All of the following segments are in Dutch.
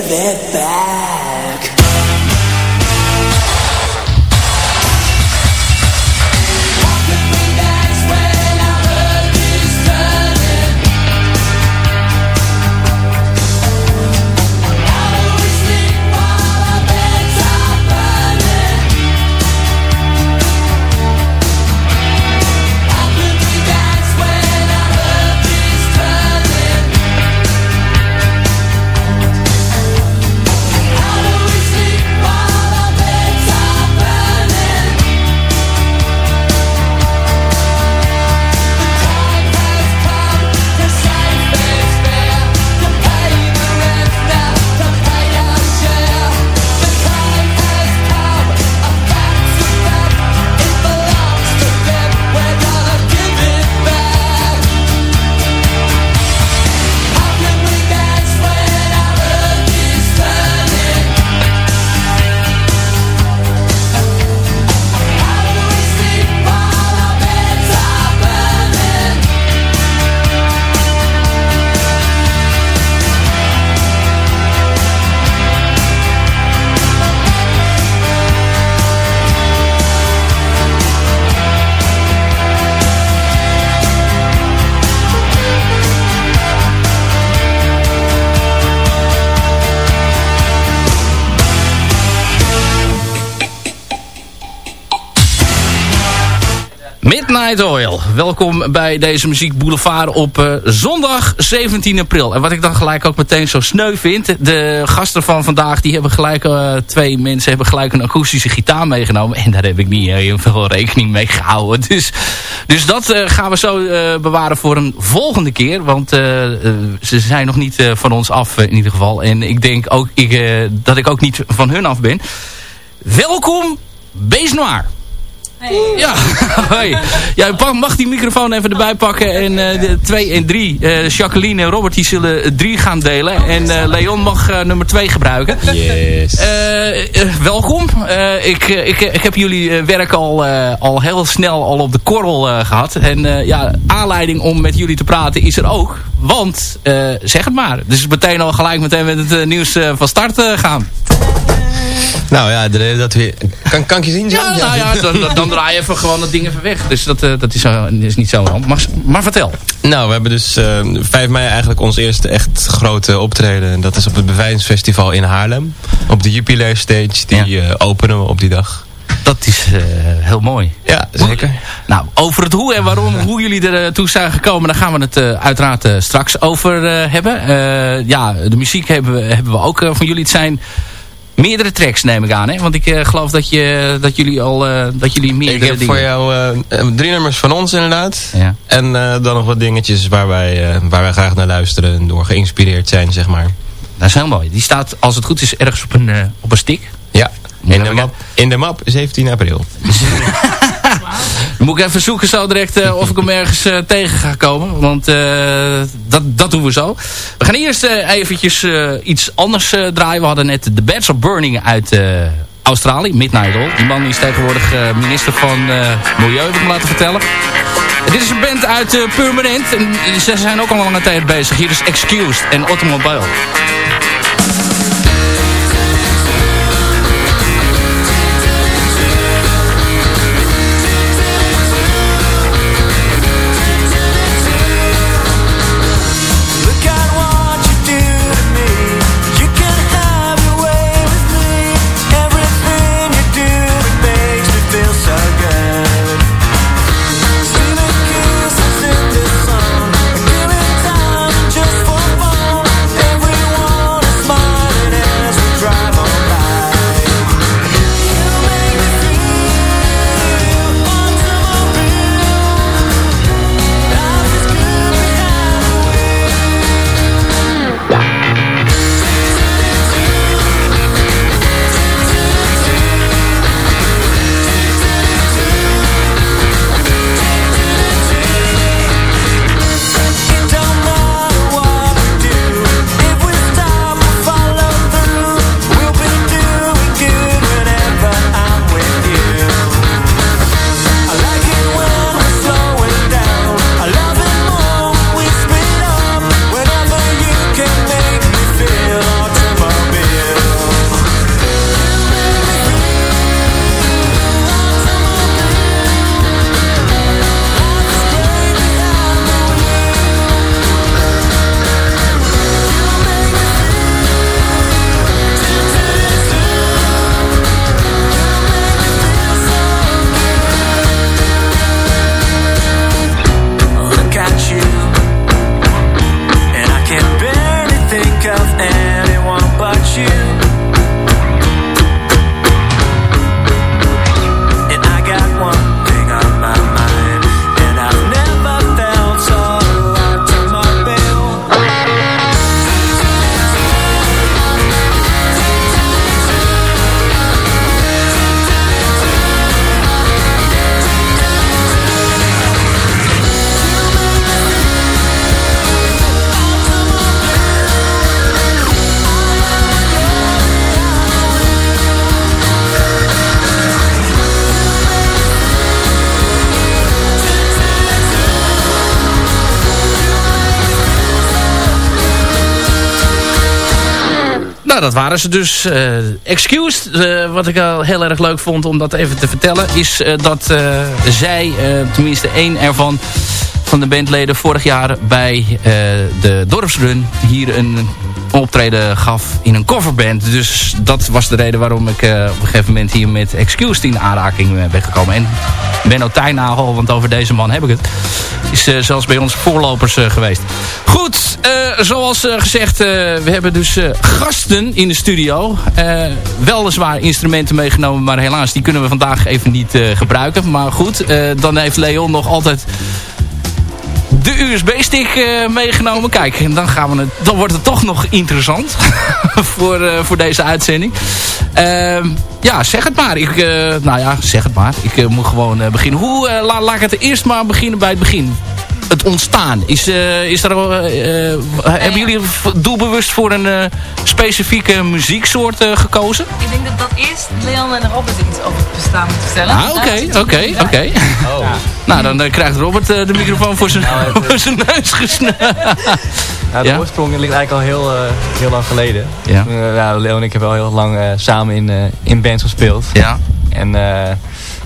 give it back. Welkom bij deze Muziek Boulevard op eh, zondag 17 april. En wat ik dan gelijk ook meteen zo sneu vind. De gasten van vandaag die hebben gelijk, eh, twee mensen hebben gelijk een akoestische gitaar meegenomen. En daar heb ik niet heel veel rekening mee gehouden. Dus, dus dat eh, gaan we zo bewaren voor een volgende keer. Want ze zijn nog niet van ons af in ieder geval. En ik denk ook ik, dat ik ook niet van hun af ben. Welkom, Bees Noir. Ja, hoi. ja, mag die microfoon even erbij pakken. En eh, de 2 en 3, Jacqueline en Robert, die zullen drie gaan delen. En eh, Leon mag eh, nummer 2 gebruiken. Yes. Eh, eh, welkom. Eh, ik, eh, ik, ik heb jullie eh, werk al, eh, al heel snel al op de korrel eh, gehad. En eh, ja, aanleiding om met jullie te praten is er ook. Want, eh, zeg het maar. Dus meteen al gelijk meteen met het eh, nieuws eh, van start eh, gaan. Nou ja, de reden dat we... Kan, kan ik je zien? Ja, nou ja, dan, dan, draai je even gewoon dat ding even weg. Dus dat, eh, dat is, zo- is niet zo ramp. Maar, maar vertel. Nou, we hebben dus eh 5 mei eigenlijk ons eerste echt grote optreden. En dat is op het Bevrijdingsfestival in Haarlem. Op de Jupiler Stage. Die eh, openen we op die dag. Dat is eh, heel mooi. Ja, zeker. Nou, over het hoe en waarom, hoe jullie er toe zijn gekomen, daar gaan we het eh, uiteraard eh, straks over eh, hebben. Eh, ja, de muziek hebben we, hebben we ook eh, van jullie. Het zijn meerdere tracks, neem ik aan. Hè? Want ik eh, geloof dat, je, dat jullie al eh, dat jullie Ik meerdere heb dingen... voor jou eh, drie nummers van ons inderdaad. Ja. En dan nog wat dingetjes waar wij, waar wij graag naar luisteren. En door geïnspireerd zijn, zeg maar. Dat is heel mooi. Die staat, als het goed is, ergens op een, op een stick. Ja, in ik de, map, in de map 17 april. Moet ik even zoeken zo direct eh, of ik hem ergens eh, tegen ga komen. Want eh, dat, dat doen we zo. We gaan eerst eventjes iets anders draaien. We hadden net de Beds of Burning uit Australië. Midnight Oil. Die man is tegenwoordig minister van Milieu, heb ik me laten vertellen. En dit is een band uit Permanent. En ze zijn ook al lange tijd bezig. Hier is Excused en Automobile. Dat waren ze dus. eh excused, eh, wat ik al heel erg leuk vond om dat even te vertellen... is eh, dat zij, tenminste één ervan van de bandleden... vorig jaar bij de dorpsrun hier een optreden gaf in een coverband. Dus dat was de reden waarom ik eh, op een gegeven moment hier met Excuse in aanraking eh, ben gekomen. En Benno Tijnagel, want over deze man heb ik het, is eh, zelfs bij ons voorlopers geweest. Goed, zoals gezegd, we hebben dus gasten in de studio. Weliswaar instrumenten meegenomen, maar helaas die kunnen we vandaag even niet gebruiken. Maar goed, dan heeft Leon nog altijd de USB-stick eh, meegenomen. Kijk, en dan, gaan we het, dan wordt het toch nog interessant voor, eh, voor deze uitzending. Ehm, ja, zeg het maar. Ik, eh, nou ja, zeg het maar. Ik moet gewoon beginnen. Hoe, eh, la- laat ik het eerst maar beginnen bij het begin. Het ontstaan. Is, eh, is er, eh, eh, hebben jullie doelbewust voor een eh, specifieke muzieksoort eh, gekozen? Ik denk dat dat eerst Leon en Robert iets over het bestaan moeten vertellen. Ah, oké, oké, oké. Nou, dan krijgt Robert de microfoon voor zijn, voor zijn neus gesneden. Nou, de Ja? oorsprong ligt eigenlijk al heel, eh, heel lang geleden. Ja. Eh, nou, Leo en ik hebben al heel lang eh, samen in, eh, in bands gespeeld. Ja. En eh,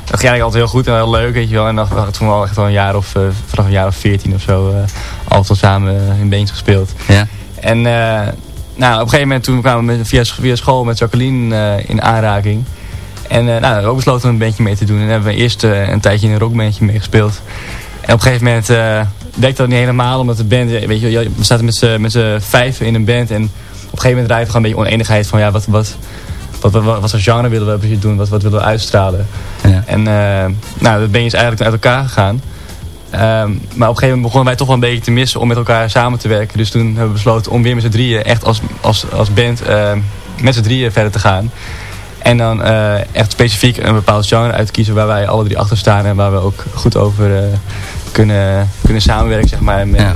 dat ging eigenlijk altijd heel goed en heel leuk, weet je wel. En dan had toen al echt wel een jaar of, eh, vanaf een jaar of veertien of zo, eh altijd al samen eh, in bands gespeeld. Ja. En nou, op een gegeven moment toen kwamen we met, via, via school met Jacqueline in aanraking. En nou, we ook besloten om een bandje mee te doen. En hebben we eerst een tijdje in een rockbandje meegespeeld. En op een gegeven moment eh werkte dat niet helemaal, omdat de band, weet je, we zaten met z'n- met z'n vijven in een band. En op een gegeven moment rijdt gewoon een beetje oneenigheid van, ja, wat, wat, wat, wat, wat, voor genre willen we precies doen, wat, wat willen we uitstralen. Ja. En eh, nou, dat ben je is eigenlijk uit elkaar gegaan. Ehm, maar op een gegeven moment begonnen wij toch wel een beetje te missen om met elkaar samen te werken. Dus toen hebben we besloten om weer met z'n drieën, echt als, als, als band, eh, met z'n drieën verder te gaan. En dan eh, echt specifiek een bepaald genre uit te kiezen waar wij alle drie achter staan. En waar we ook goed over eh, kunnen, kunnen samenwerken, zeg maar, en Ja.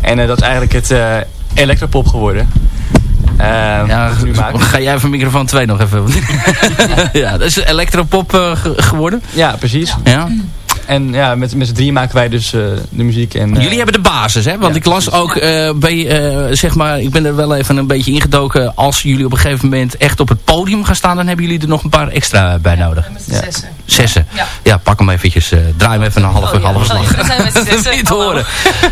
En dat is eigenlijk het electropop geworden. Ehm, Ja, nu maken. ga jij van microfoon 2 nog even... ja, dat is elektropop eh, ge- geworden. Ja, precies. Ja. En ja, met, met z'n drieën maken wij dus eh, de muziek. En, eh, Jullie hebben de basis, hè? Want Ja, ik las ook, eh, bij, eh, zeg maar, ik ben er wel even een beetje ingedoken. Als jullie op een gegeven moment echt op het podium gaan staan, dan hebben jullie er nog een paar extra bij nodig. Met zessen. Zessen. Ja. Ja, pak hem eventjes. eh, draai hem even een halve, Oh, ja. halve Oh, slag. ja, we zijn met zessen. niet te horen.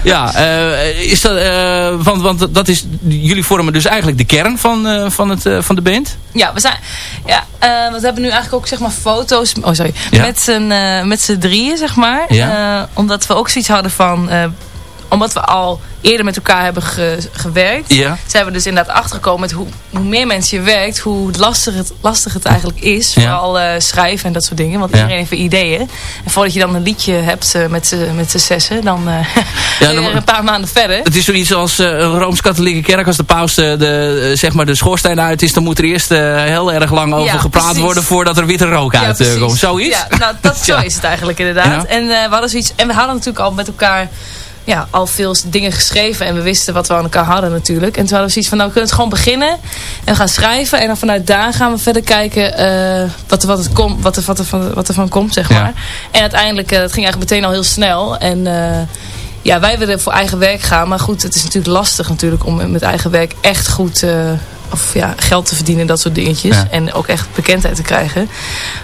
Ja, eh, is dat, eh, want, want dat is, jullie vormen dus eigenlijk de kern van, eh, van, het, eh, van de band. Ja, we zijn. Ja, eh, want we hebben nu eigenlijk ook zeg maar foto's. Oh, sorry. Ja. Met z'n eh, met z'n drieën, zeg maar. Ja. Eh, omdat we ook zoiets hadden van. Omdat we al eerder met elkaar hebben ge- gewerkt. Ja. Zijn we dus inderdaad achtergekomen met hoe, hoe meer mensen je werkt, hoe lastig het, lastig het eigenlijk is. Ja. Vooral eh, schrijven en dat soort dingen. Want Ja. iedereen heeft ideeën. En voordat je dan een liedje hebt eh, met z'n zessen, dan dan- weer een paar maanden verder. Het is zoiets als een Rooms-Katholieke kerk. Als de paus de, zeg maar de schoorsteen uit is... dan moet er eerst heel erg lang over Ja, gepraat precies. worden... voordat er witte rook Ja, uit komt. Zoiets? Ja, nou, dat, zo Ja. is het eigenlijk inderdaad. Ja. En, we hadden zoiets, en we hadden natuurlijk al met elkaar ja, al veel dingen geschreven. En we wisten wat we aan elkaar hadden natuurlijk. En toen hadden we zoiets van, nou we kunnen het gewoon beginnen. En gaan schrijven. En dan vanuit daar gaan we verder kijken eh, wat, er, wat, het kom, wat, er, wat, er van, wat er van komt, zeg Ja. maar. En uiteindelijk, eh, het ging eigenlijk meteen al heel snel. En... eh, ja, wij willen voor eigen werk gaan. Maar goed, het is natuurlijk lastig natuurlijk om met eigen werk echt goed of, ja, geld te verdienen. Dat soort dingetjes. Ja. En ook echt bekendheid te krijgen.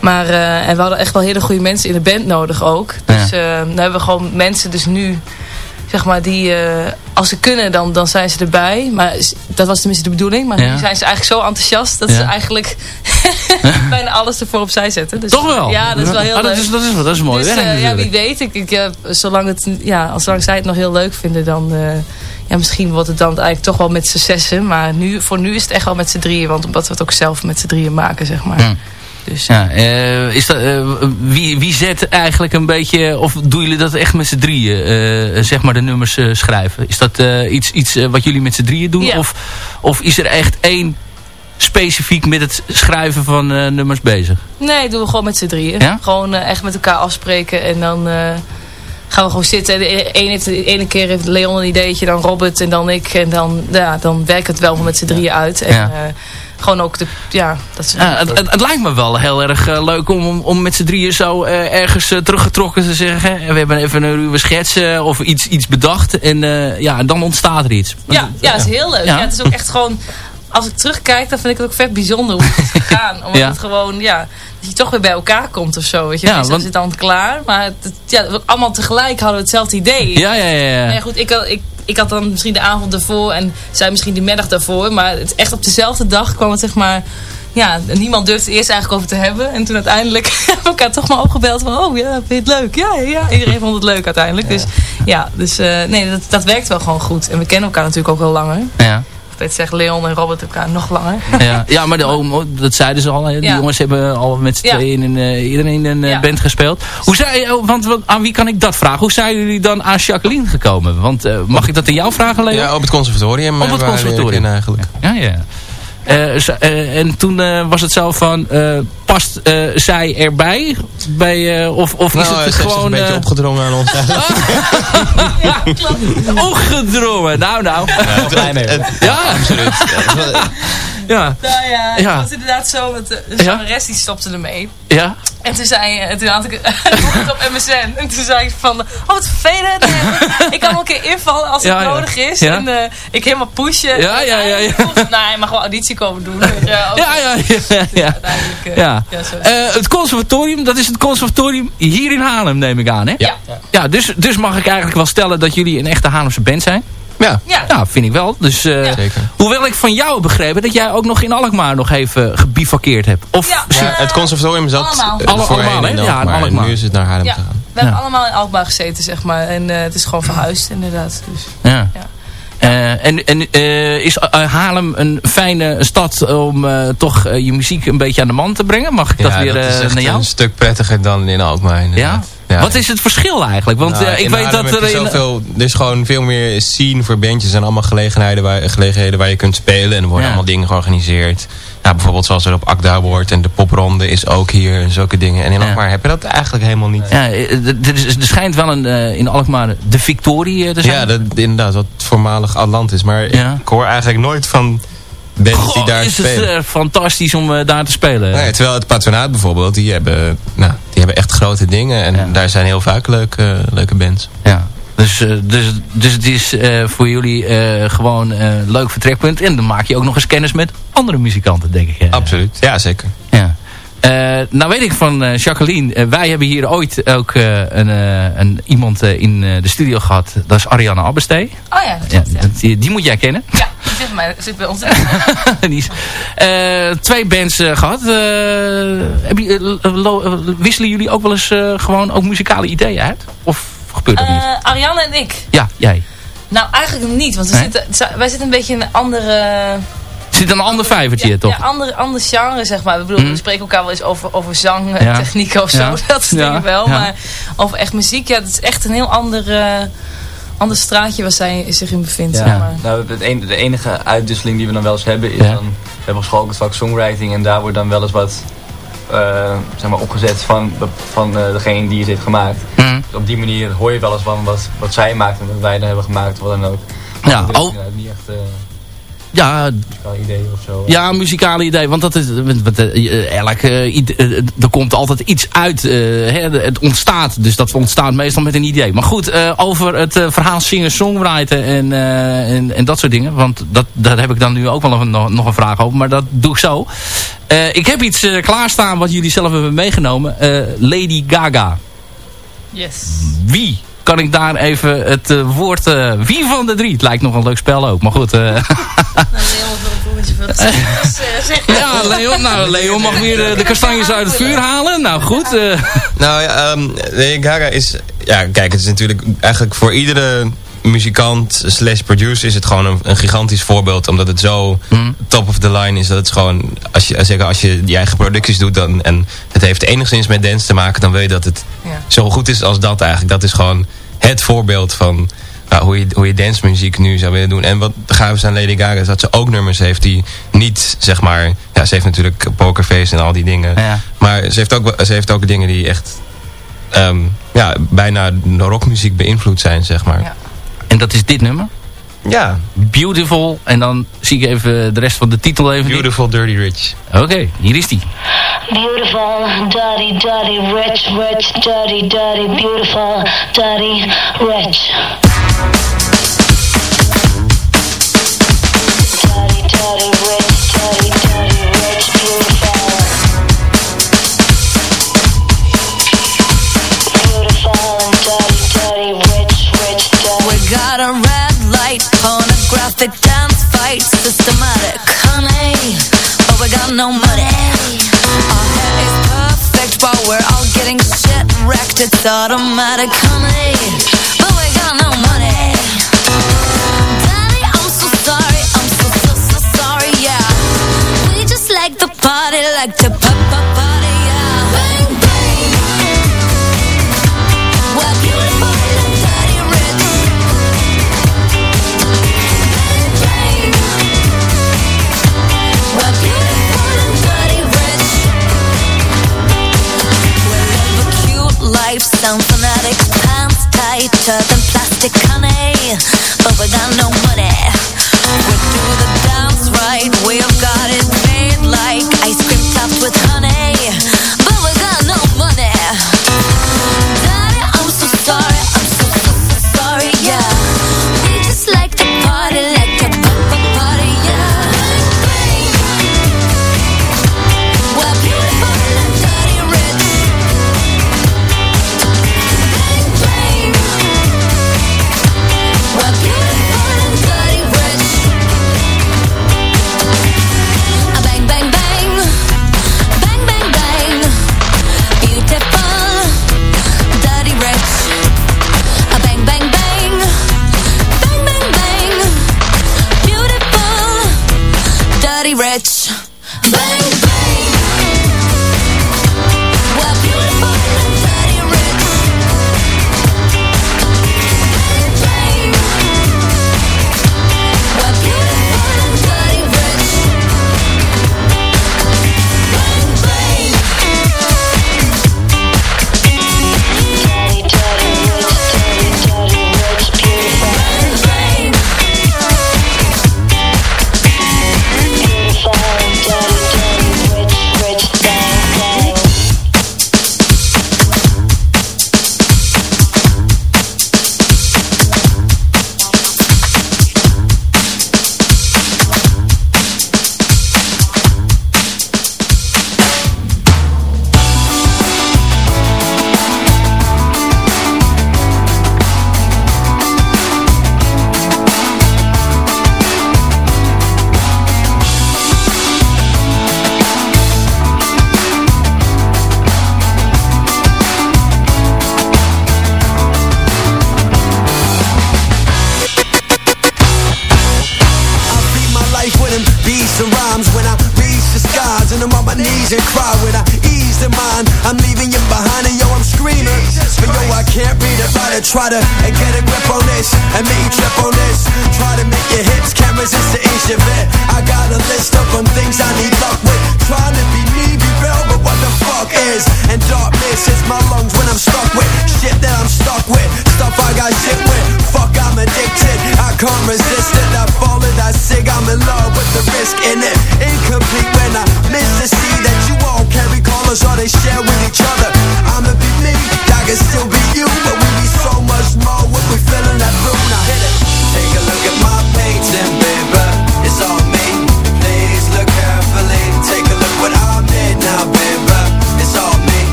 Maar en we hadden echt wel hele goede mensen in de band nodig ook. Dus eh dan hebben we gewoon mensen dus nu... Zeg maar, die, eh, als ze kunnen, dan, dan zijn ze erbij. Maar dat was tenminste de bedoeling. Maar Ja. nu zijn ze eigenlijk zo enthousiast dat Ja. ze eigenlijk bijna alles ervoor opzij zetten. Dus, Toch wel? Ja, dat is wel heel Ah, leuk. dat, is, dat, is, dat is mooi Dus, werk eh, ja, wie weet. Ik, ik, eh, zolang, het, ja, als zolang zij het nog heel leuk vinden, dan... ja, misschien wordt het dan eigenlijk toch wel met z'n zessen. Maar nu, voor nu is het echt wel met z'n drieën. Want omdat we het ook zelf met z'n drieën maken, zeg maar. Ja. Dus, Ja, eh, is dat, eh, wie, wie zet eigenlijk een beetje, of doen jullie dat echt met z'n drieën, eh, zeg maar de nummers schrijven? Is dat iets, iets wat jullie met z'n drieën doen? Ja. Of, of is er echt één specifiek met het schrijven van nummers bezig? Nee, doen we gewoon met z'n drieën. Ja? Gewoon echt met elkaar afspreken. En dan gaan we gewoon zitten. De ene, de ene keer heeft Leon een ideetje, dan Robert en dan ik. En dan, ja, dan werkt het wel met z'n drieën uit. En Ja. Gewoon ook de... Ja, dat is, Ja, het, het, lijkt me wel heel erg eh, leuk om, om, om met z'n drieën zo eh, ergens eh, teruggetrokken te zeggen. We hebben even een ruwe schets of iets, iets bedacht. En ja, dan ontstaat er iets. Ja, ja, is heel leuk. Ja. Ja. het is ook echt gewoon... Als ik terugkijk, dan vind ik het ook vet bijzonder hoe het is gegaan. Omdat Ja. het gewoon, ja... Dat je toch weer bij elkaar komt of zo. Weet je, Ja, ja, want... is het dan klaar. Maar het, ja, allemaal tegelijk hadden we hetzelfde idee. Ja, ja, ja. ja. Nee, goed, ik, ik, ik had dan misschien de avond ervoor en zij misschien de middag daarvoor. Maar het, echt op dezelfde dag kwam het zeg maar... Ja, niemand durfde het eerst eigenlijk over te hebben. En toen uiteindelijk hebben we elkaar toch maar opgebeld van... Oh ja, vind je het leuk? Ja, ja. Iedereen vond het leuk uiteindelijk. Dus ja, dus eh, nee, dat, dat werkt wel gewoon goed. En we kennen elkaar natuurlijk ook wel langer. Ja. Beter zeggen, Leon en Robert elkaar nog langer. Ja, ja maar de, oh, dat zeiden ze al. hè. Die Ja. jongens hebben al met z'n Ja. tweeën in eh, iedereen in een eh, Ja. band gespeeld. Hoe zei, oh, want wat- aan wie kan ik dat vragen? Hoe zijn jullie dan aan Jacqueline gekomen? Want eh, mag ik dat aan jou vragen, Leo? Ja, op het conservatorium. Op het conservatorium. eigenlijk. Ja, ja. En toen eh, was het zo van, eh, past eh, zij erbij? Bij, eh, of of Nou, is ze het zich gewoon... een beetje eh, opgedrongen aan ons. Ja, klopt. Ongedrongen. Nou, nou. Ja, Absoluut. Nou ja, ja, Ja. het was inderdaad zo. Dat de Ja. zangeres die stopte ermee. ja. En toen zei en toen had ik het op MSN. En toen zei ik van, oh wat vervelend. Ik kan wel een keer invallen als het Ja, ja. nodig is. Ja. En eh, ik helemaal pushen. Ja, ja, ja, ja. Nee, hij mag wel auditie komen doen. Dus, ja. Ja, ja, ja, ja. Uiteindelijk, eh, Ja. ja. Eh, het conservatorium, dat is het conservatorium hier in Haarlem, neem ik aan, hè? ja. Ja, dus, dus mag ik eigenlijk wel stellen dat jullie een echte Haarlemse band zijn? Ja, Ja. Ja, vind ik wel. Dus, eh, Ja. zeker. Hoewel ik van jou heb begrepen dat jij ook nog in Alkmaar nog even gebivakkeerd hebt. Of, Ja. Ja, het conservatorium zat Allemaal. eh, Alle- allemaal, hè? in Ja, in Alkmaar. en Alkmaar. nu is het naar Haarlem Ja. gegaan. We hebben Ja. allemaal in Alkmaar gezeten, zeg maar. En eh, het is gewoon verhuisd, inderdaad. Dus, ja. Eh, en en eh, is eh, Haarlem een fijne stad om toch je muziek een beetje aan de man te brengen? Mag ik dat ja, weer dat is echt naar jou? een stuk prettiger dan in Alkmaar. Ja? Ja. Wat is het verschil eigenlijk? Want Nou, eh, ik weet dat er in... zoveel, er is gewoon veel meer scene voor bandjes en allemaal gelegenheden waar, gelegenheden waar je kunt spelen. En er worden allemaal dingen georganiseerd. Ja, bijvoorbeeld zoals er op Akda wordt en de popronde is ook hier en zulke dingen. En in Ja. Alkmaar heb je dat eigenlijk helemaal niet. Ja, eh, er, er schijnt wel een, eh, in Alkmaar de Victorie te zijn. Ja, dat, inderdaad, wat voormalig Atlant is. Maar Ja. ik hoor eigenlijk nooit van die Goh, daar is het eh, fantastisch om eh, daar te spelen. Nee, terwijl het patronaat bijvoorbeeld, die hebben, nou, die hebben echt grote dingen. En Ja. daar zijn heel vaak leuke, leuke bands. Ja. Dus, eh, dus, dus het is eh, voor jullie eh, gewoon een leuk vertrekpunt. En dan maak je ook nog eens kennis met andere muzikanten, denk ik. eh. Absoluut, ja zeker. Ja. Eh, nou weet ik van eh, Jacqueline, eh, wij hebben hier ooit ook een, een, iemand in de studio gehad. Dat is Ariane Abbestee. Oh ja, dat Ja, klopt, ja. dat- die, die moet jij kennen. Ja, die zit, bij, zit bij ons. Die is, twee bands eh, gehad. Eh, heb je, eh, lo- eh, wisselen jullie ook wel eens gewoon ook muzikale ideeën uit? Of gebeurt dat niet? Ariane en ik. Ja, jij. Nou, eigenlijk niet. Want Nee? zitten, wij zitten een beetje in een andere... Zit een ander vijvertje, ja, toch? Ja, ander, ander genre, zeg maar. Ik bedoel, Mhm. we spreken elkaar wel eens over, over zang, Ja. of zo. Ja. Dat soort Ja. dingen wel. Ja. Maar over echt muziek, ja, het is echt een heel ander, eh, ander straatje waar zij zich in bevindt. Ja. Zeg maar. Nou, het en- de enige uitwisseling die we dan wel eens hebben is Ja. dan... We hebben op school ook het vak songwriting en daar wordt dan wel eens wat eh, zeg maar opgezet van, van eh, degene die het heeft gemaakt. Mhm. Dus op die manier hoor je wel eens van wat, wat zij maakt en wat wij dan hebben gemaakt of wat dan ook. Ja, is oh. inderdaad niet echt eh Ja, een idee of zo. ja, een muzikale idee. Want dat is, want, eh, elk, eh, eh, er komt altijd iets uit. hè, het ontstaat. Dus dat ontstaat meestal met een idee. Maar goed, eh, over het eh, verhaal zingen, songwriten en, eh, en, en dat soort dingen. Want dat, daar heb ik dan nu ook wel een, nog, nog een vraag over. Maar dat doe ik zo. Eh, ik heb iets klaarstaan wat jullie zelf hebben meegenomen. Eh, Lady Gaga. Yes. Wie? Kan ik daar even het eh, woord... eh, wie van de drie? Het lijkt nog een leuk spel ook. Maar goed... eh, Nou, Leon. Ja, Leon, nou, Leon mag weer de, de kastanjes uit het vuur halen. Nou goed. eh, Nou ja, ehm Lady Gaga is... Ja, kijk, het is natuurlijk eigenlijk voor iedere muzikant slash producer is het gewoon een, een gigantisch voorbeeld. Omdat het zo Mm. top of the line is. Dat het gewoon, als je, zeker als je je eigen producties doet dan, en het heeft enigszins met dance te maken, dan weet je dat het Ja. zo goed is als dat eigenlijk. Dat is gewoon het voorbeeld van nou, hoe, je, hoe je dancemuziek nu zou willen doen. En wat gaaf is aan Lady Gaga is dat ze ook nummers heeft die niet, zeg maar... Ja, ze heeft natuurlijk Pokerface en al die dingen. Ja. Maar ze heeft, ook, ze heeft ook dingen die echt ehm, ja, bijna de rockmuziek beïnvloed zijn, zeg maar. Ja. En dat is dit nummer. Ja, Beautiful. En dan zie ik even de rest van de titel even. niet. Beautiful Dirty Rich. Oké, hier is die. Beautiful, dirty, dirty, rich, rich, dirty, dirty, beautiful, dirty, rich. Dirty, dirty, rich, dirty, dirty, Not a red light, pornographic dance fight, systematic. Honey, but we got no money. Our hair is perfect but we're all getting shit wrecked. It's automatic. Honey, but we got no money. Daddy, I'm so sorry. I'm so, so, so sorry, yeah. We just like the party, like to pop, pop, pop.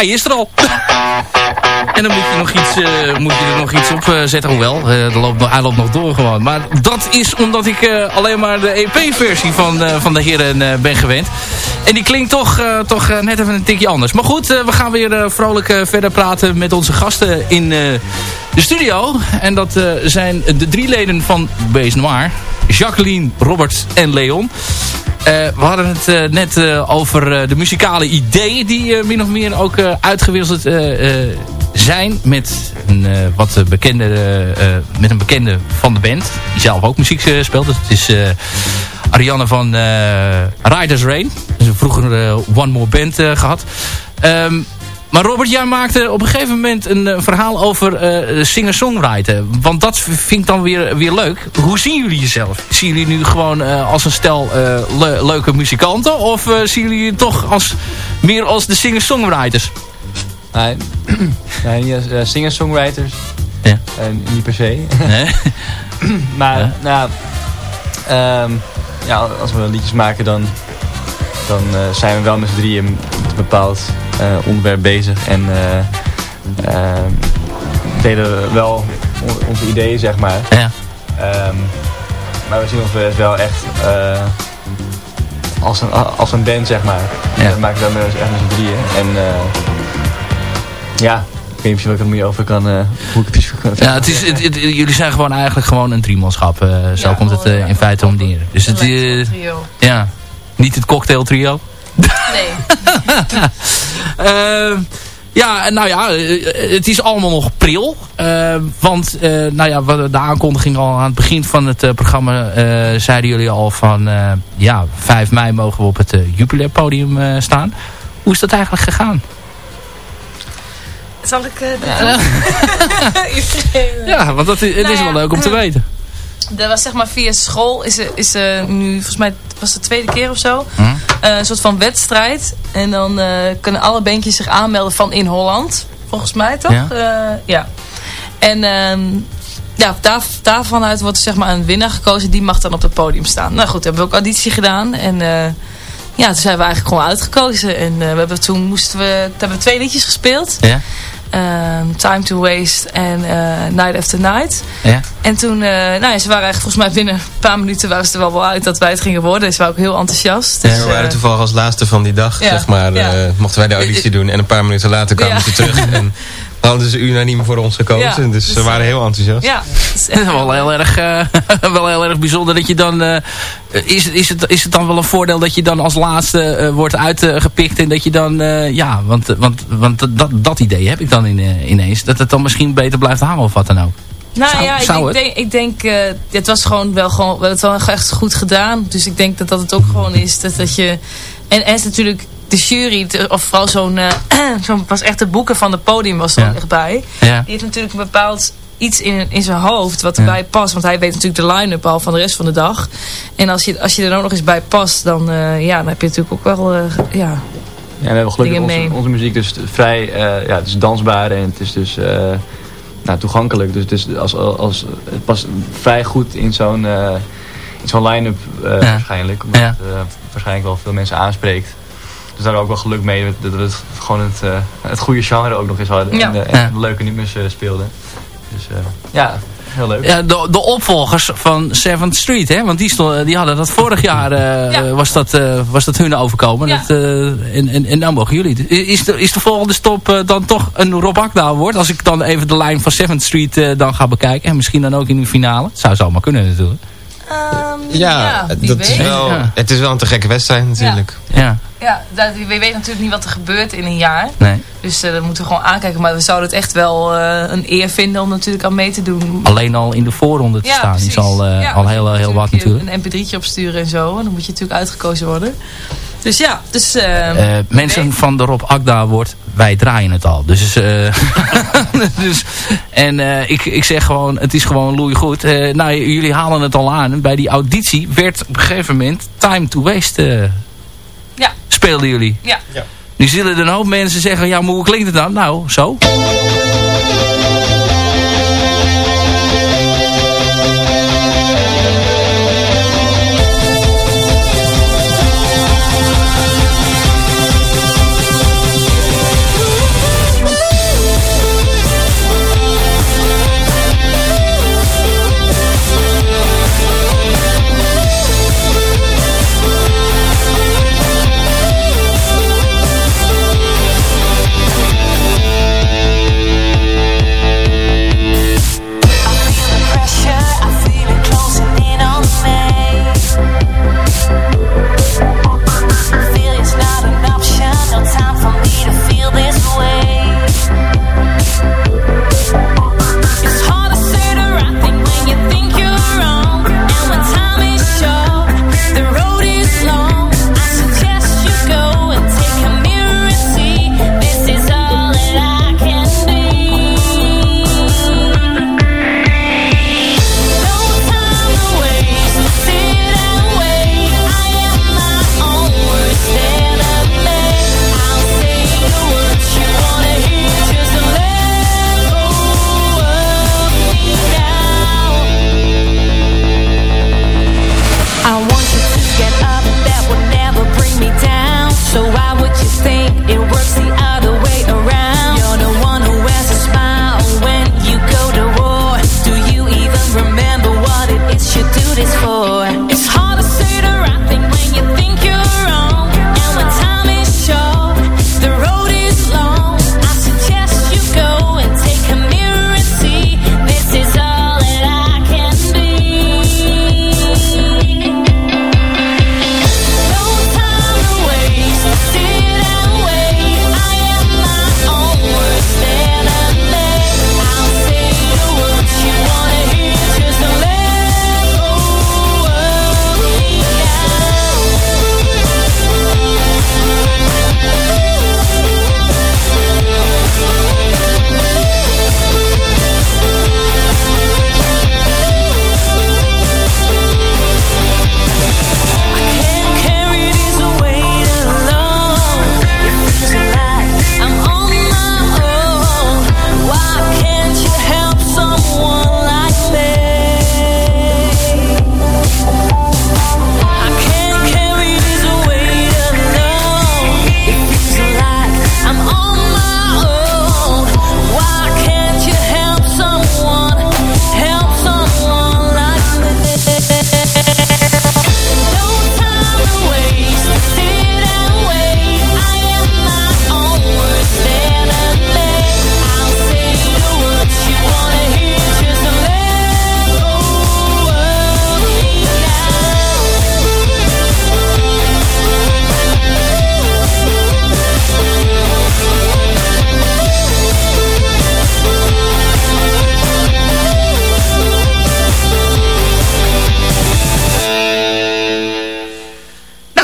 Hij is er al. En dan moet je, nog iets, eh, moet je er nog iets op eh, zetten. Hoewel, er loopt nog, hij loopt nog door gewoon. Maar dat is omdat ik alleen maar de EP-versie van, van de heren ben gewend. En die klinkt toch, toch net even een tikje anders. Maar goed, we gaan weer vrolijk verder praten met onze gasten in de studio. En dat zijn de drie leden van Bees Noir. Jacqueline, Robert en Leon. Eh, we hadden het eh, net eh, over de muzikale ideeën die min of meer ook uitgewisseld zijn met een wat bekende, met een bekende van de band. Die zelf ook muziek speelt. Dus het is Ariane van Riders Rain. Dus een vroeger One More Band eh, gehad. Ehm, maar Robert, jij maakte op een gegeven moment een eh, verhaal over eh, singer-songwriter. Want dat vind ik dan weer, weer leuk. Hoe zien jullie jezelf? Zien jullie nu gewoon eh, als een stel le- leuke muzikanten? Of zien jullie je toch als, meer als de singer-songwriters? Nee, nee singer-songwriters. Ja. Niet per se. Nee? maar, Ja. nou, ehm, ja, als we liedjes maken, dan, dan zijn we wel met z'n drieën bepaald onderwerp bezig. En eh, ehm, delen we wel on- onze ideeën, zeg maar. Ja. Ehm, maar we zien ons wel echt eh, als, een, als een band, zeg maar. Ja. We maken wel met, echt met z'n drieën. En eh, ja, ik weet niet of ik er meer over kan, eh, hoe ik het kan Ja, het is, het- het- jullie zijn gewoon eigenlijk gewoon een driemanschap. eh zo Ja, komt het eh, in feite om neer. Dus het, eh, trio. ja, niet het cocktail trio. Nee. Eh, ja, nou ja, eh, het is allemaal nog pril. Eh, want, eh, nou ja, de aankondiging al aan het begin van het eh, programma eh, zeiden jullie al van, eh, ja, 5 mei mogen we op het uh, Jupiler podium eh, staan. Hoe is dat eigenlijk gegaan? Zal ik... Iedereen, eh, Ja, want dat, is- het Nou is ja, wel leuk om te weten. Dat was zeg maar via school is, is er nu, volgens mij was het de tweede keer of zo, Hm? eh, een soort van wedstrijd. En dan eh, kunnen alle bandjes zich aanmelden van in Holland, volgens mij toch? Ja. Ja. ja. En ehm, ja, daar, daarvan uit wordt zeg maar een winnaar gekozen, die mag dan op het podium staan. Nou goed, hebben we ook auditie gedaan en... eh, ja, toen zijn we eigenlijk gewoon uitgekozen. En eh, we hebben, toen moesten we, toen hebben we twee liedjes gespeeld. Ja? Ehm, Time to Waste en eh, Night After Night. Ja? En toen, eh, nou ja, ze waren eigenlijk volgens mij binnen een paar minuten waren ze er wel wel uit dat wij het gingen worden. Ze waren ook heel enthousiast. Dus, Ja, we waren eh, toevallig als laatste van die dag, Ja, zeg maar, mochten wij de auditie doen. En een paar minuten later kwamen ze terug. En hadden ze unaniem voor ons gekozen. Ja, dus ze dus, waren eh, heel enthousiast. ja, het is wel heel erg, eh, wel heel erg bijzonder dat je dan... eh, is, is, het, is het dan wel een voordeel dat je dan als laatste eh, wordt uitgepikt en dat je dan... eh, ja, want, want, want dat, dat idee heb ik dan in, ineens. Dat het dan misschien beter blijft hangen of wat dan ook. Nou Zou- ja, ik zou denk, ik denk eh, het was gewoon wel gewoon, het wel echt goed gedaan. Dus ik denk dat dat het ook gewoon is. Dat, dat je, en, en is natuurlijk de jury, de- of vooral zo'n, zo'n was echt de boeken van het podium was er Ja. echt bij. Ja. Die heeft natuurlijk een bepaald iets in, in zijn hoofd wat erbij past. Want hij weet natuurlijk de line-up al van de rest van de dag. En als je, als je er ook nog eens bij past, dan, eh, ja, dan heb je natuurlijk ook wel... eh, ja, Ja, we hebben gelukkig onze, mee. onze muziek dus vrij, eh, ja, het is dansbaar en het is dus eh, nou, toegankelijk. Dus, dus als, als, het past vrij goed in zo'n eh, iets van line-up eh, Ja. waarschijnlijk. Omdat Ja. het eh, waarschijnlijk wel veel mensen aanspreekt. Dus daar ook wel geluk mee dat- we het, gewoon het, eh, het goede genre ook nog eens hadden. Ja. En, de, en Ja. de leuke nummers eh, speelden. Dus eh, ja, heel leuk. Ja, de, de opvolgers van 7th Street, hè? Want die, stond, die hadden dat vorig jaar, eh, Ja. was, dat, eh, was dat hun overkomen. Ja. Dat, eh, en, en, en dan mogen jullie. Is de, is de volgende stop dan toch een Rob Akda wordt? Als ik dan even de lijn van 7th Street dan ga bekijken. En misschien dan ook in de finale. Het zou zomaar kunnen natuurlijk. Ehm, Ja, dat is weet. wel, Ja. het is wel een te gekke wedstrijd natuurlijk. Ja, Ja, dat, we weten natuurlijk niet wat er gebeurt in een jaar. nee. Dus eh, dat moeten we gewoon aankijken. Maar we zouden het echt wel eh, een eer vinden om natuurlijk aan mee te doen. Alleen al in de voorronde te staan is al, eh, Ja, al heel, heel wat je natuurlijk. Een mp3'tje opsturen en zo. En dan moet je natuurlijk uitgekozen worden. Dus ja, dus... eh, Eh, mensen van de Rob Akda wordt, wij draaien het al. Dus, eh, dus en eh, ik, ik zeg gewoon, het is gewoon loei goed. Eh, nou, jullie halen het al aan. Bij die auditie werd op een gegeven moment Time to Waste ja, speelden jullie. ja. Nu zullen er een hoop mensen zeggen, ja, maar hoe klinkt het dan? Nou, zo.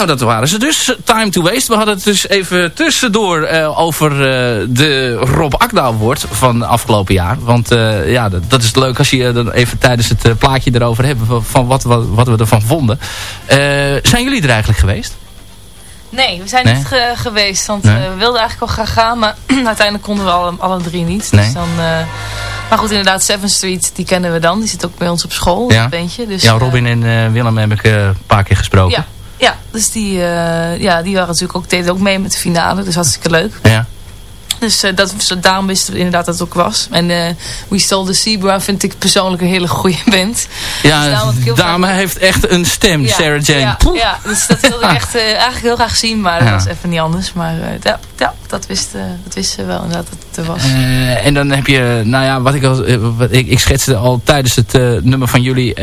Nou, dat waren ze dus. Time to Waste. We hadden het dus even tussendoor eh, over eh, de Rob Akda Award van afgelopen jaar. Want eh, ja, dat, dat is leuk als je dan even tijdens het plaatje erover hebt van, van wat, wat, wat we ervan vonden. Zijn jullie er eigenlijk geweest? Nee, we zijn Nee? niet ge- geweest. Want Nee? we wilden eigenlijk al graag gaan. Maar uiteindelijk konden we alle, alle drie niet. Nee. Dus dan Maar goed, inderdaad, Seven Street, die kennen we dan. Die zit ook bij ons op school, Ja. dat bandje. Dus, ja, Robin en Willem heb ik een paar keer gesproken. ja, ja, dus die, eh, ja, die waren natuurlijk ook, deden ook mee met de finale. Dus hartstikke leuk. Ja. Dus eh, dat, daarom wisten we inderdaad dat het ook was. En eh We Stole the Zebra vind ik persoonlijk een hele goede band. Ja, Dus dame heeft echt een stem, Ja, Sarah Jane. Ja, dus dat wilde ik echt eigenlijk heel graag zien, maar dat Ja. was even niet anders. Maar ja, ja, dat wisten dat wisten we wel inderdaad dat het er was. En dan heb je, nou ja, wat ik al, wat ik, ik schetste al tijdens het nummer van jullie,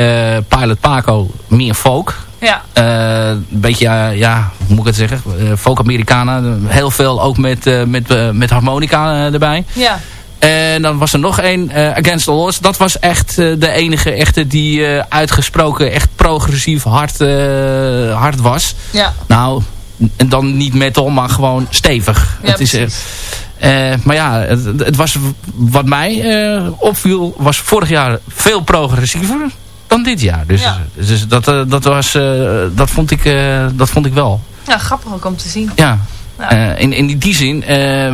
Pilot Paco, meer folk. Ja, Eh, een beetje, eh, ja, hoe moet ik het zeggen, uh, folk Americana. Heel veel ook met, eh, met, eh, met harmonica eh, erbij. ja, En dan was er nog één, eh, Against the Laws. Dat was echt eh, de enige echte die eh, uitgesproken echt progressief hard, eh, hard was. ja. Nou, en dan niet metal, maar gewoon stevig. Ja, het is, eh, eh, maar ja, het, het was wat mij eh, opviel, was vorig jaar veel progressiever dan dit jaar. Dus, Ja. dus dat, eh, dat, was, eh, dat, vond ik, eh, dat vond ik wel. ja, grappig ook om te zien. Ja. Ja. Eh, in, in die zin eh,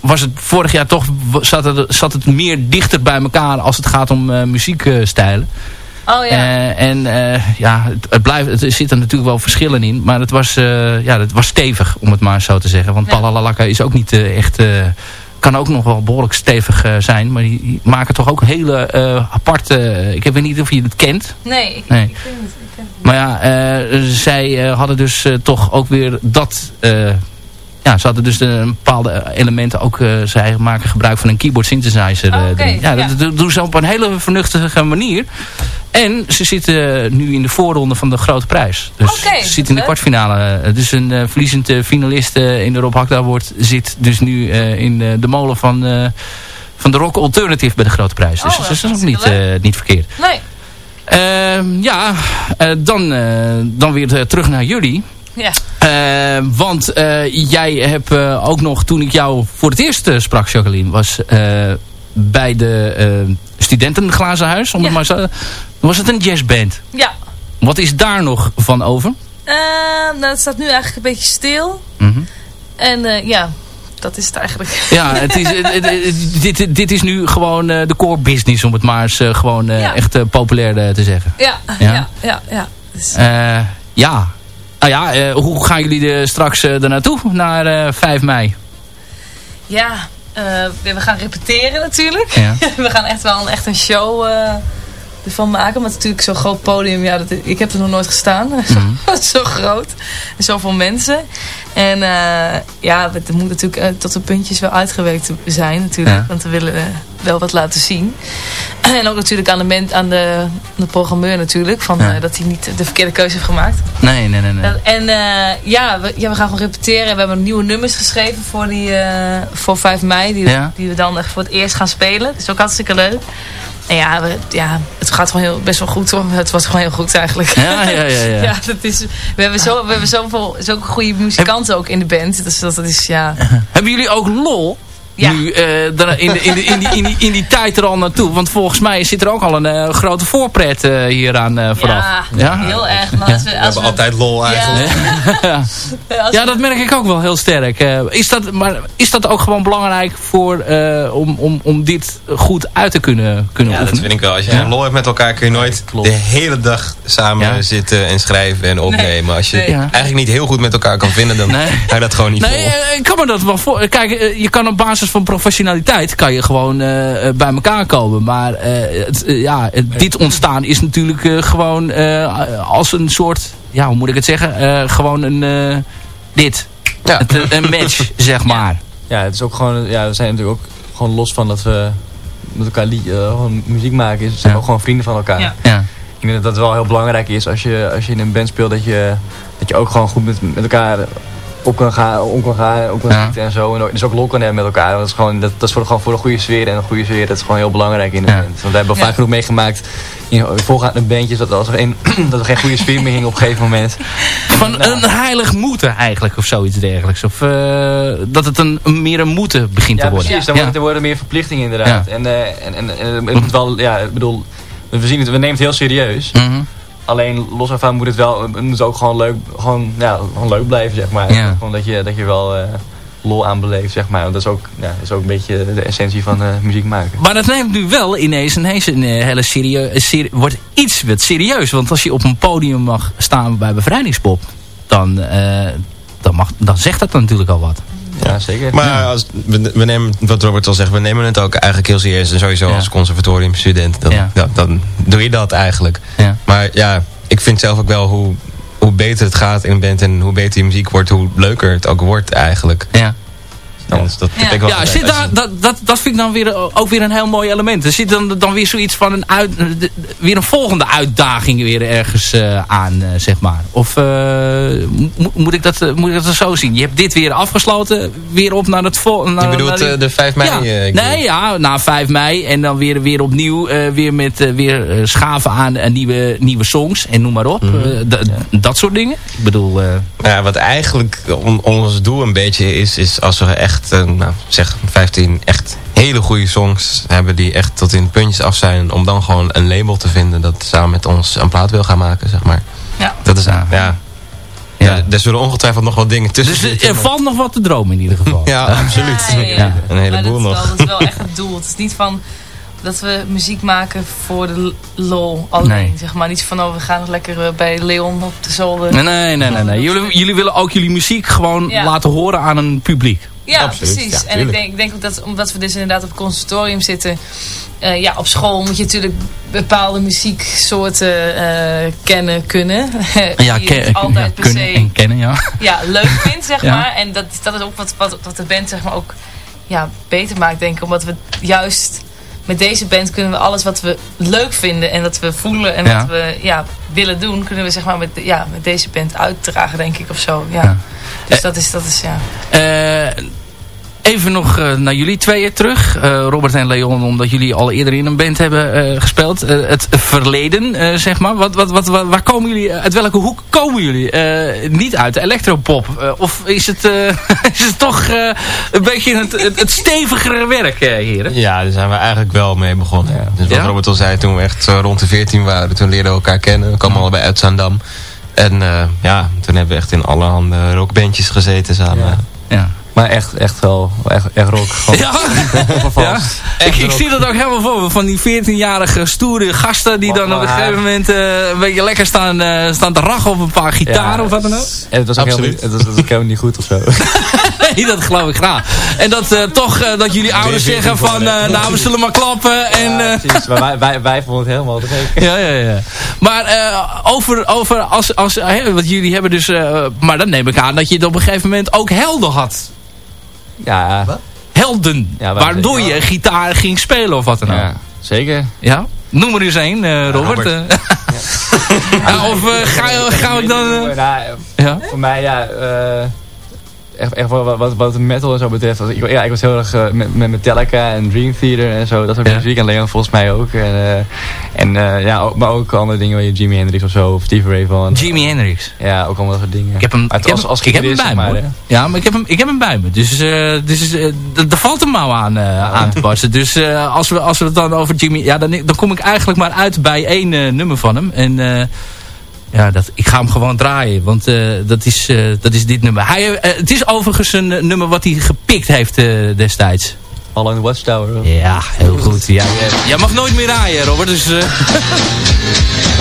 was het vorig jaar toch zat het, zat het meer dichter bij elkaar als het gaat om eh, muziekstijlen. Oh ja, Eh, en eh, ja, het, het blijft, er zitten natuurlijk wel verschillen in. Maar het was, eh, ja, het was stevig, om het maar zo te zeggen. Want Ja. Palalalaka is ook niet eh, echt... kan ook nog wel behoorlijk stevig eh, zijn. Maar die, maken toch ook hele eh, aparte... ik weet niet of je het kent. nee, ik, Nee. ik ken het. Maar ja, eh, zij hadden dus toch ook weer dat... eh, ja, ze hadden dus de, bepaalde elementen ook... eh, zij maken gebruik van een keyboard synthesizer. eh, Oh, ja, ja. dat, doen ze op een hele vernuftige manier. En ze zitten nu in de voorronde van de grote prijs. Dus ze zitten in de kwartfinale. Eh, Dus een eh, verliezend eh, finalist eh, in de Rob Hakda wordt zit dus nu eh, in eh, de molen van, eh, van de Rock Alternative bij de grote prijs. Dus Oh, dat is ook hartstikke niet, eh, niet verkeerd. Nee, Ehm, ja, eh, dan, eh, dan weer eh, terug naar jullie. ja. Eh, want eh, jij hebt eh, ook nog, toen ik jou voor het eerst sprak, Jacqueline, was bij de eh studenten Glazen Huis. Om Ja. het maar zo, was het een jazzband. Ja, Wat is daar nog van over? Nou, het staat nu eigenlijk een beetje stil. Mhm. En ja, dat is het eigenlijk. Ja, het is, het- het- het- dit, dit is nu gewoon de core business, om het maar eens gewoon Ja. echt populair te zeggen. Ja, Ja? ja, ja, ja. Dus, ja. Nou ja, eh, hoe gaan jullie er straks eh, er naartoe, naar eh 5 mei? ja, eh, we gaan repeteren natuurlijk. Ja. we gaan echt wel een, echt een show ervan maken. Maar natuurlijk zo'n groot podium, ja, dat, ik heb er nog nooit gestaan. Mhm. zo groot. En zoveel mensen. En eh, ja, het moet natuurlijk eh, tot de puntjes wel uitgewerkt zijn natuurlijk. Ja. Want we willen eh, wel wat laten zien. En ook natuurlijk aan de, men, aan de, aan de programmeur natuurlijk. Van, Ja. dat hij niet de verkeerde keuze heeft gemaakt. Nee, nee, nee. nee. En ja, we, ja, we gaan gewoon repeteren. We hebben nieuwe nummers geschreven voor, die, voor 5 mei. Die, Ja. die we dan echt voor het eerst gaan spelen. Dat is ook hartstikke leuk. Ja, we, ja het gaat gewoon heel, best wel goed hoor. Het wordt gewoon heel goed eigenlijk. Ja, ja, ja, ja. Ja, dat is, we hebben, zo, we hebben zoveel, zulke goede muzikanten ook in de band. Dus dat, dat is ja... Hebben jullie ook lol? Ja. Nu, eh, daar in, de, in, de, in, die, in, die, in die tijd er al naartoe. Want volgens mij zit er ook al een eh, grote voorpret eh, hieraan eh vooraf. Ja, heel erg. Maar als we, We als hebben we, altijd lol eigenlijk. Ja. ja, dat merk ik ook wel heel sterk. Eh, is, dat, maar is dat ook gewoon belangrijk voor, eh, om, om, om dit goed uit te kunnen, kunnen Ja, dat vind ik wel. Als je Ja. lol hebt met elkaar kun je nooit klopt. de hele dag samen Ja. zitten en schrijven en opnemen. Als je Nee. Ja. eigenlijk niet heel goed met elkaar kan vinden, dan Nee. ga je dat gewoon niet Nee, vol. ik kan me dat wel voor. Kijk, je kan op basis van professionaliteit kan je gewoon eh, eh, bij elkaar komen. Maar eh, het, ja, het- dit ontstaan is natuurlijk gewoon als een soort, ja, hoe moet ik het zeggen? Gewoon een dit. Ja. Het, een match, zeg maar. Ja, het is ook gewoon, ja, we zijn natuurlijk ook gewoon los van dat we met elkaar gewoon muziek maken. We zijn Ja. ook gewoon vrienden van elkaar. Ja. Ja. Ik denk dat dat wel heel belangrijk is als je, als je in een band speelt. Dat je, dat je ook gewoon goed met, met elkaar op kan gaan, om kan gaan, op kan Ja. zitten en zo. En dus ook lol kan hebben met elkaar. Dat is, gewoon, dat, dat is voor, gewoon voor een goede sfeer. En een goede sfeer, dat is gewoon heel belangrijk in de Ja. band. Want we hebben Ja. vaak genoeg meegemaakt in voorgaande bandjes. Dat, als er een, dat er geen goede sfeer meer hing op een gegeven moment. Van Nou. een heilig moeten eigenlijk of zoiets dergelijks. Of eh, dat het een, meer een moeten begint Ja, te worden. precies. Dan wordt, er worden meer verplichtingen inderdaad. Ja. En, eh, en, en, en het moet wel, ja, ik bedoel, we, zien het, we nemen het heel serieus. Mhm. Alleen los daarvan moet het wel, het moet ook gewoon leuk, gewoon, ja, gewoon leuk blijven, zeg maar. Ja. Gewoon dat je, dat je wel eh, lol aan beleeft, zeg maar. Want dat is ook, ja, dat is ook een beetje de essentie van eh, muziek maken. Maar dat neemt nu wel ineens, ineens een eh, hele serieus... Serie, wordt iets wat serieus. Want als je op een podium mag staan bij Bevrijdingspop... dan, dan, mag, dan zegt dat natuurlijk al wat. Ja, zeker. Maar als, we, we nemen, wat Robert al zegt, we nemen het ook eigenlijk heel serieus. En sowieso Ja. als conservatoriumstudent, dan, Ja. dan doe je dat eigenlijk. Maar ja, ik vind zelf ook wel hoe, hoe beter het gaat in een band en hoe beter je muziek wordt, hoe leuker het ook wordt eigenlijk. Ja. Dat Ja. wel zit daar, dat, dat, dat vind ik dan weer, eh, ook weer een heel mooi element. Er zit dan, dan weer zoiets van een, uit, weer een volgende uitdaging weer ergens eh, aan, eh, zeg maar. Of eh, mo- moet, ik dat, moet ik dat zo zien? Je hebt dit weer afgesloten, weer op naar het volgende. je bedoelt eh, de 5 mei? ja. nee, ja, na 5 mei. En dan weer, weer opnieuw eh, weer met weer schaven aan nieuwe, nieuwe songs. En noem maar op. Mhm. Dat soort dingen. Ik bedoel... eh, Ja, wat eigenlijk on- ons doel een beetje is, is als we echt, eh, nou, zeg 15 echt hele goede songs hebben die echt tot in de puntjes af zijn, om dan gewoon een label te vinden dat samen met ons een plaat wil gaan maken, zeg maar. Ja. Dat is, ja, ja. Ja. er zullen ongetwijfeld nog wat dingen tussen dus er- er valt nog wat te dromen in ieder geval. Ja, absoluut. Ja, ja, ja. Een heleboel Maar dat is, nog. wel, dat is wel echt het doel. Het is niet van dat we muziek maken voor de lol alleen. Nee. Zeg maar niet van oh, we gaan nog lekker eh, bij Leon op de zolder. Nee, nee, nee. nee, nee. Jullie, jullie willen ook jullie muziek gewoon Ja. laten horen aan een publiek. Ja, Absoluut, precies. ja, en ik denk, ik denk ook dat omdat we dus inderdaad op het conservatorium zitten. eh, ja, op school moet je natuurlijk bepaalde muzieksoorten eh, kennen, kunnen. Ja, die niet altijd per kunnen se en kennen, ja. ja, leuk vindt, zeg Ja. maar. En dat, dat is ook wat, wat, wat de band zeg maar, ook ja, beter maakt, denk ik. Omdat we juist met deze band kunnen we alles wat we leuk vinden en wat we voelen en Ja. wat we ja, willen doen, kunnen we zeg maar met, ja, met deze band uitdragen, denk ik, of zo. Ja. Ja. Dus Eh, dat is, dat is, ja. Eh, even nog eh, naar jullie tweeën terug. Eh, Robert en Leon, omdat jullie al eerder in een band hebben eh, gespeeld. Het verleden, zeg maar. Wat, wat, wat, waar komen jullie, uit welke hoek komen jullie? Niet uit de electropop. Of is het, is het toch een beetje het, het, het stevigere werk, heren? Ja, daar zijn we eigenlijk wel mee begonnen. Ja. Dus wat Ja? Robert al zei, toen we echt rond de 14 waren, toen leerden we elkaar kennen. We kwamen allebei uit Zaandam. En ja, toen hebben we echt in allerhande rockbandjes gezeten samen. Ja. Ja. Maar echt, echt wel, echt, echt rock. Gewoon Ja, ja. Ik, ik zie dat ook helemaal voor me. Van die 14-jarige stoere gasten die dan op een gegeven moment eh, een beetje lekker staan, eh, staan te rachen op een paar gitaren of wat dan ook. En het was ook Absoluut. helemaal, het was, het was ook helemaal niet goed of zo. Nee, dat geloof ik graag. En dat eh, toch eh, dat jullie ouders zeggen van, eh, nou we zullen maar klappen. En, Ja, eh, precies. Maar wij, wij, wij vonden het helemaal te gek. ja, ja, ja. Maar eh, over, over als, als, wat jullie hebben dus, eh, maar dan neem ik aan dat je het op een gegeven moment ook helden had. Ja, Helden. Ja, waardoor je gitaar ging spelen of wat dan ook. ja, zeker. Ja? Noem er eens één, eh, Robert. Robert. eh. Ja, of eh, ga, ga ik dan... Nou, ja? voor mij, ja, eh, echt, echt wat, wat, wat metal en zo betreft. was Ik, ja, ik was heel erg eh, met, met Metallica en Dream Theater en zo. Dat soort Ja. muziek. En Leon volgens mij ook. En, eh, en eh, ja, ook, maar ook andere dingen, je Jimi Hendrix of zo. Of Stevie Ray Vaughan. Jimi Hendrix. Ja, ook allemaal dat soort dingen. Ik heb hem, heb, als, ik heb hem bij me maar, hè. Ja, maar ik heb hem, ik heb hem bij me. Dus, dus valt een mouw aan, aan te passen. Dus als, we, als we het dan over Jimmy... Ja, dan, dan kom ik eigenlijk maar uit bij één nummer van hem. En ja, dat, ik ga hem gewoon draaien. Want eh, dat, is, eh, dat is dit nummer. Hij, eh, het is overigens een nummer wat hij gepikt heeft destijds. All in the Watchtower. Ja, heel goed. Ja, jij- mag nooit meer rijden, Robert. Dus...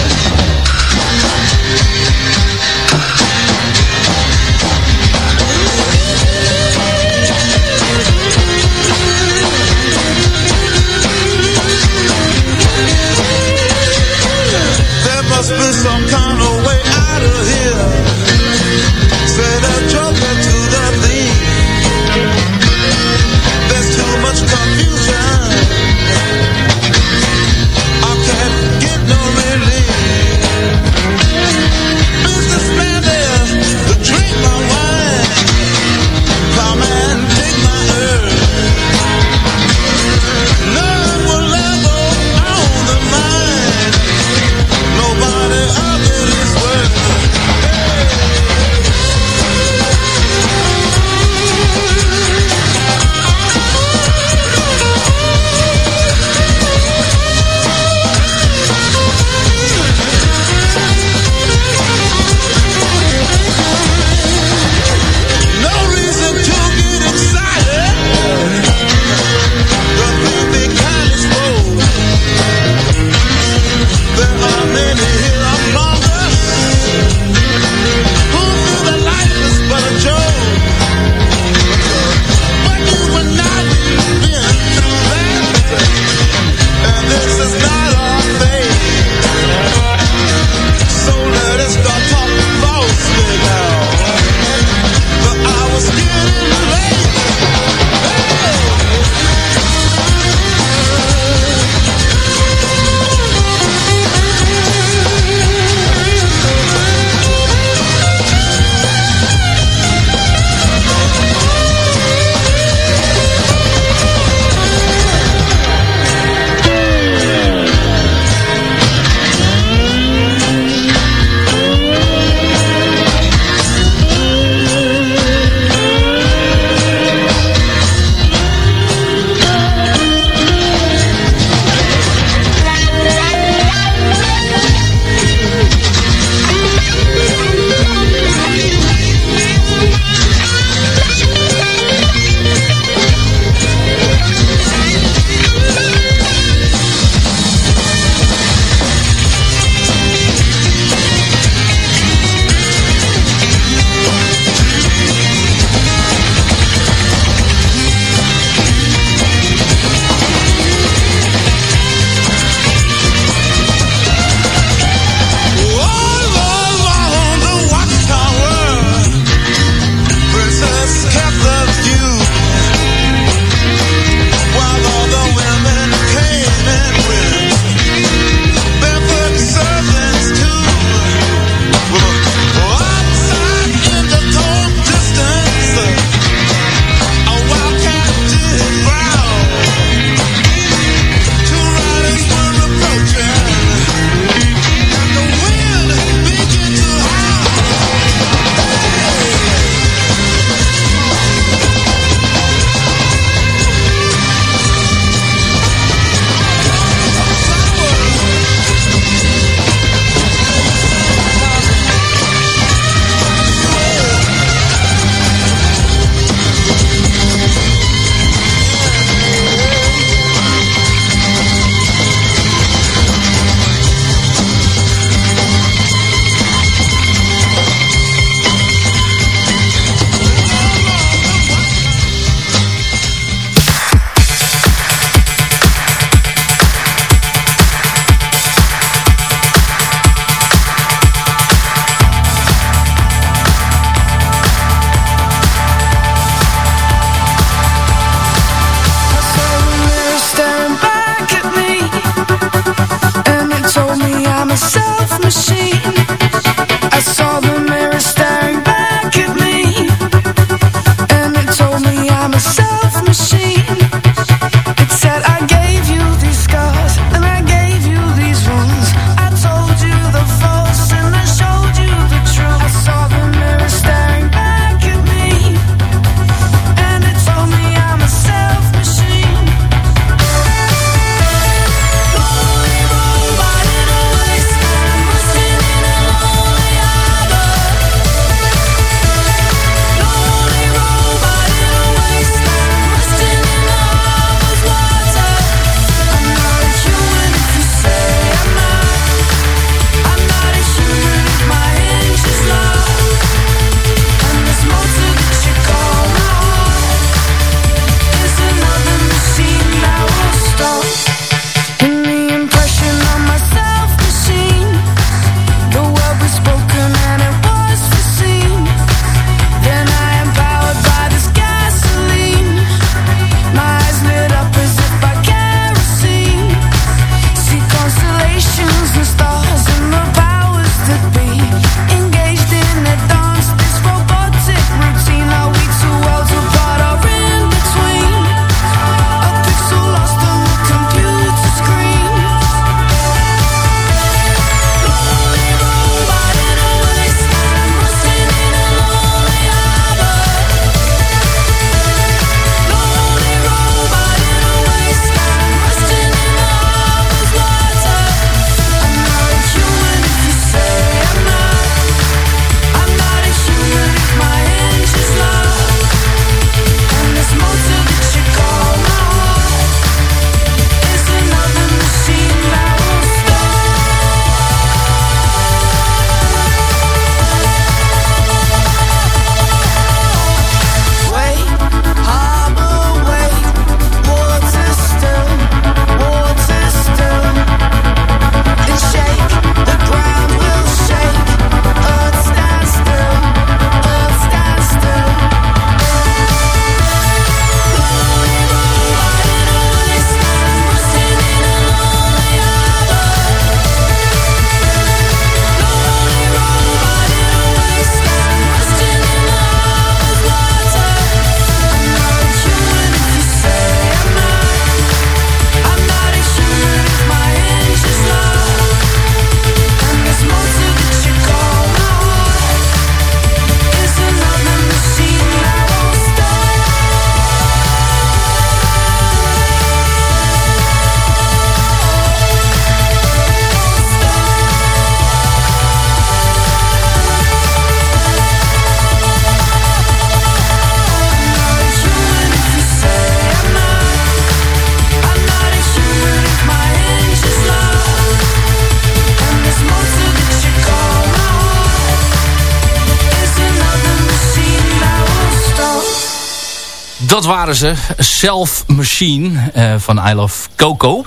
waren ze. Self Machine eh, van I Love Coco.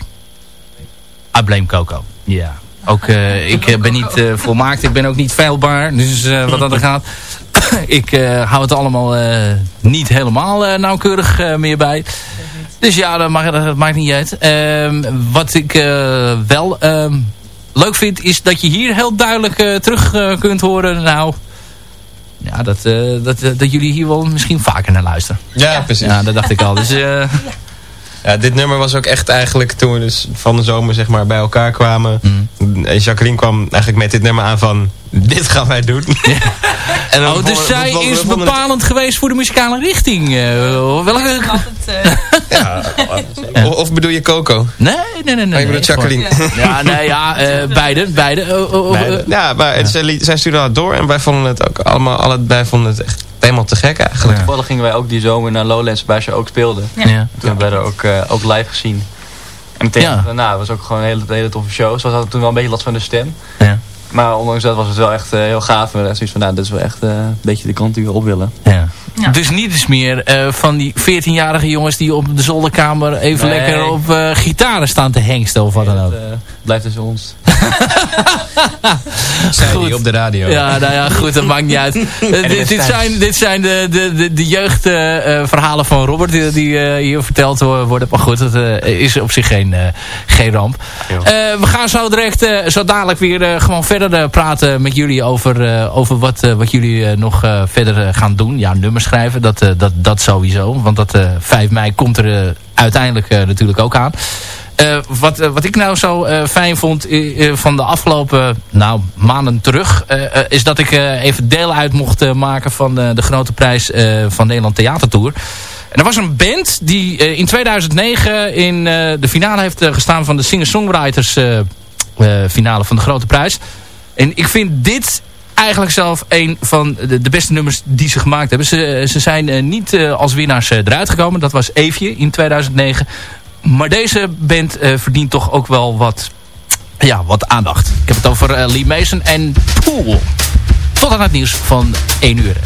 I Blame Coco. Ja. Ook, eh, ik eh, ben niet volmaakt. Ik ben ook niet veilbaar. Dus wat dat er gaat. ik hou het allemaal niet helemaal nauwkeurig meer bij. Dus ja, dat, mag, dat maakt niet uit. Ehm, wat ik wel ehm, leuk vind, is dat je hier heel duidelijk terug kunt horen. Nou, ja, dat, eh, dat, eh, dat jullie hier wel misschien vaker naar luisteren. Ja, precies. Ja, dat dacht ik al. Dus, eh, Ja, dit nummer was ook echt eigenlijk toen we dus van de zomer zeg maar bij elkaar kwamen. En Jacqueline kwam eigenlijk met dit nummer aan van, dit gaan wij doen. en oh, dus zij is bepalend geweest voor de muzikale richting. eh, welke? Of, of bedoel je Coco? Nee, nee, nee. nee Oh, je bedoelt nee, Jacqueline. gewoon- Ja, nee, ja, eh, beide. beide. Oh, oh, oh, Beide. eh, Ja, maar het- Zij, zij stuurde dat door en wij vonden het ook allemaal, allebei vonden het echt helemaal te gek eigenlijk. Toevallig gingen wij ook die zomer naar Lowlands waar ze ook speelden. Ja. Toen hebben we er ook, eh, ook live gezien. En meteen Ja. daarna was ook gewoon een hele, hele toffe show. Ze hadden toen wel een beetje last van de stem. Ja. Maar ondanks dat was het wel echt eh, heel gaaf. En zoiets van, nou, dit is wel echt eh, een beetje de kant die we op willen. Ja. Dus niet eens meer eh, van die 14-jarige jongens die op de zolderkamer even Nee. lekker op eh, gitaren staan te hengsten of wat dan ook. Eh, blijft tussen ons. Goed. die op de radio. Ja, nou ja, goed, dat maakt niet uit. Dit, dit zijn, dit zijn de, de, de, de jeugdverhalen van Robert die, die hier verteld wo- worden. Maar goed, dat is op zich geen, geen ramp. We gaan zo direct, zo dadelijk weer gewoon verder praten met jullie over, over wat, wat jullie nog verder gaan doen. Ja, nummers schrijven, dat, eh, dat, dat sowieso. Want dat eh 5 mei komt er eh, uiteindelijk eh, natuurlijk ook aan. Eh, wat, eh, wat ik nou zo eh, fijn vond eh, eh, van de afgelopen nou, maanden terug... eh, eh, is dat ik eh, even deel uit mocht eh, maken van eh, de grote prijs eh, van Nederland Theatertour. En er was een band die eh, in 2009 in eh, de finale heeft eh, gestaan van de singer-songwriters eh, eh, finale van de grote prijs. En ik vind dit eigenlijk zelf een van de, de beste nummers die ze gemaakt hebben. Ze, ze zijn eh, niet eh, als winnaars eh, eruit gekomen. Dat was Eefje in 2009. Maar deze band eh, verdient toch ook wel wat, ja, wat aandacht. Ik heb het over eh, Lee Mason en Pool. Tot aan het nieuws van 1 uur.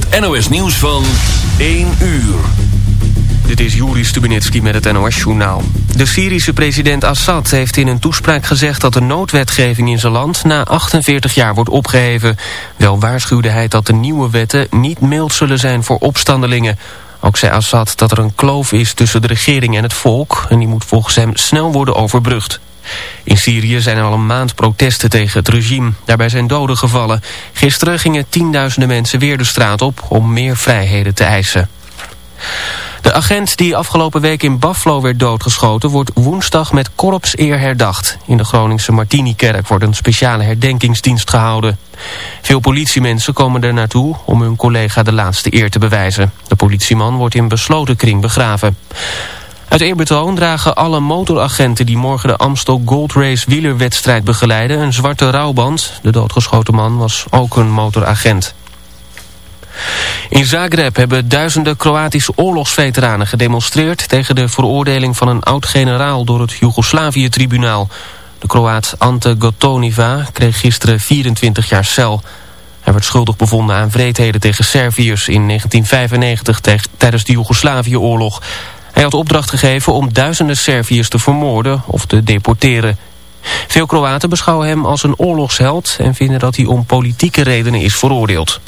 Het NOS nieuws van 1 uur. Dit is Juri Stubenitski met het NOS-journaal. De Syrische president Assad heeft in een toespraak gezegd... dat de noodwetgeving in zijn land na 48 jaar wordt opgeheven. Wel waarschuwde hij dat de nieuwe wetten niet mild zullen zijn voor opstandelingen. Ook zei Assad dat er een kloof is tussen de regering en het volk... en die moet volgens hem snel worden overbrugd. In Syrië zijn er al een maand protesten tegen het regime. Daarbij zijn doden gevallen. Gisteren gingen tienduizenden mensen weer de straat op... om meer vrijheden te eisen. De agent die afgelopen week in Buffalo werd doodgeschoten... wordt woensdag met korpseer herdacht. In de Groningse Martini-kerk wordt een speciale herdenkingsdienst gehouden. Veel politiemensen komen er naartoe om hun collega de laatste eer te bewijzen. De politieman wordt in besloten kring begraven. Uit eerbetoon dragen alle motoragenten die morgen de Amstel Gold Race wielerwedstrijd begeleiden... een zwarte rouwband. De doodgeschoten man was ook een motoragent. In Zagreb hebben duizenden Kroatische oorlogsveteranen gedemonstreerd... tegen de veroordeling van een oud-generaal door het Joegoslavië-tribunaal. De Kroaat Ante Gotoniva kreeg gisteren 24 jaar cel. Hij werd schuldig bevonden aan wreedheden tegen Serviërs in 1995 tijdens de Joegoslavië-oorlog. Hij had opdracht gegeven om duizenden Serviërs te vermoorden of te deporteren. Veel Kroaten beschouwen hem als een oorlogsheld en vinden dat hij om politieke redenen is veroordeeld.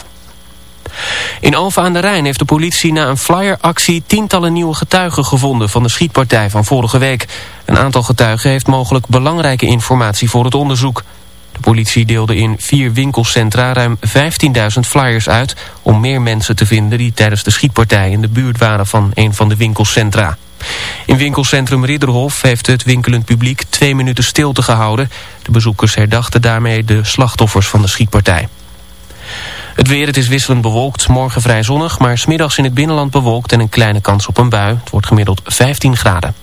In Alphen aan de Rijn heeft de politie na een flyeractie tientallen nieuwe getuigen gevonden van de schietpartij van vorige week. Een aantal getuigen heeft mogelijk belangrijke informatie voor het onderzoek. De politie deelde in vier winkelcentra ruim 15.000 flyers uit om meer mensen te vinden die tijdens de schietpartij in de buurt waren van een van de winkelcentra. In winkelcentrum Ridderhof heeft het winkelend publiek twee minuten stilte gehouden. De bezoekers herdachten daarmee de slachtoffers van de schietpartij. Het weer, het is wisselend bewolkt. Morgen vrij zonnig, maar smiddags in het binnenland bewolkt en een kleine kans op een bui. Het wordt gemiddeld 15 graden.